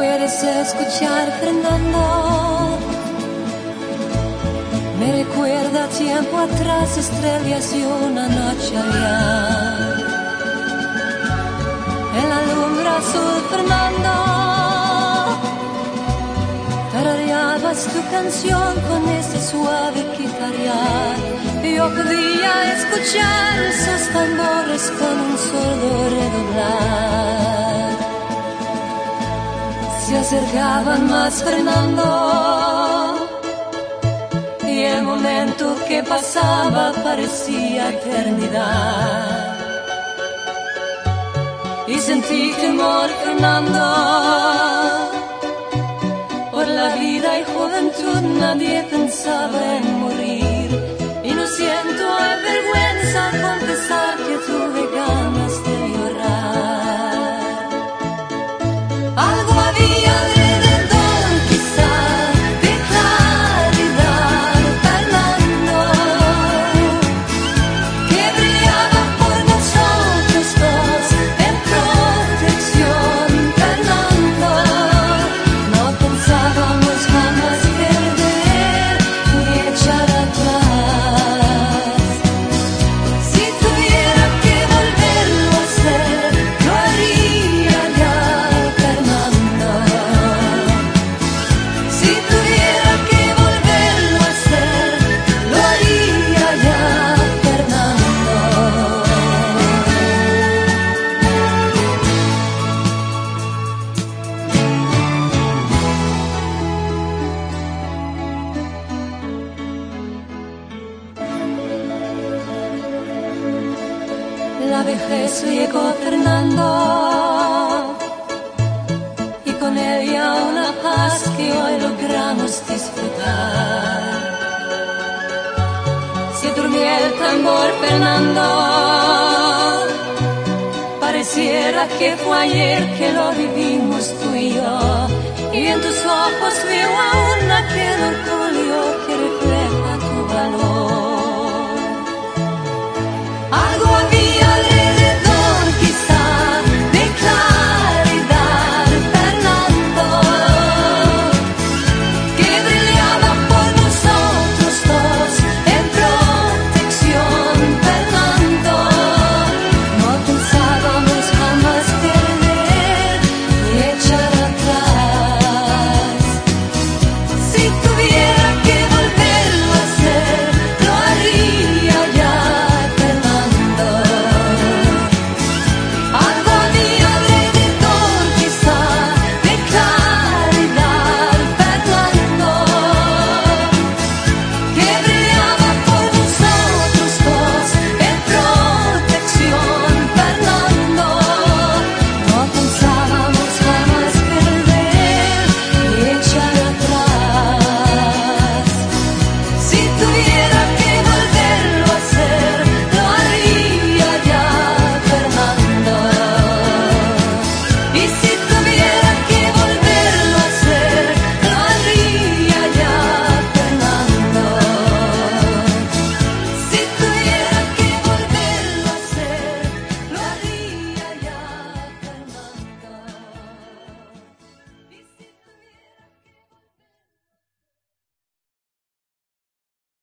puedes escuchar, Fernando. Me recuerda tiempo atrás, estrellas y una noche allá. El alumbra azul, Fernando. Tarareabas tu canción con ese suave guitarrear. Yo podía escuchar esos tambores con un sordo redoblar. Se acercaban más, Fernando y el momento que pasaba parecía eternidad. Y sentí temor, Fernando, por la vida y juventud nadie pensaba en morir. Y no siento vergüenza confesar La vejez llegó Fernando y con ella una paz que hoy logramos disfrutar. Se durmió el tambor Fernando, pareciera que fue ayer que lo vivimos tú y yo, y en tus ojos veo ahora